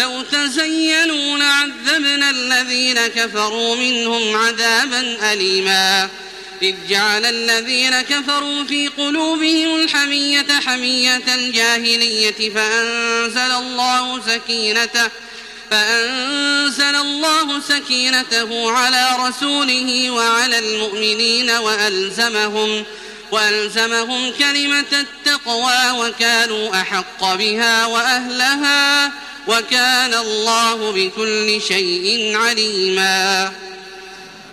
لو تزينوا لعذبنا الذين كفروا منهم عذابا أليما. إذ جعل الذين كفروا في قلوبهم الحمية حمية الجاهلية فأنزل الله سكينته فأنزل الله سكينته على رسوله وعلى المؤمنين وألزمهم وألزمهم كلمة التقوى وكانوا أحق بها وأهلها. وكان الله بكل شيء عليما.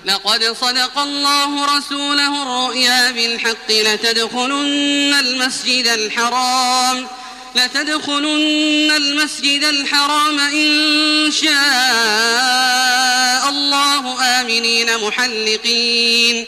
لقد صدق الله رسوله الرؤيا بالحق لتدخلن المسجد الحرام لتدخلن المسجد الحرام إن شاء الله آمنين محلقين.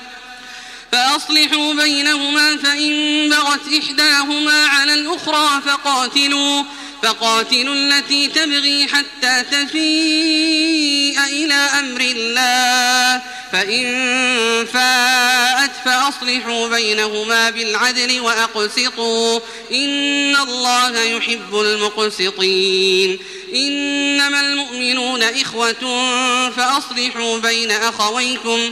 فإن بغت إحداهما على الأخرى فقاتلوا فقاتلوا التي تبغي حتى تفيء إلى أمر الله. فإن فاءت فأصلحوا بينهما بالعدل وأقسطوا. إن الله يحب المقسطين. إنما المؤمنون إخوة فأصلحوا بين أخويكم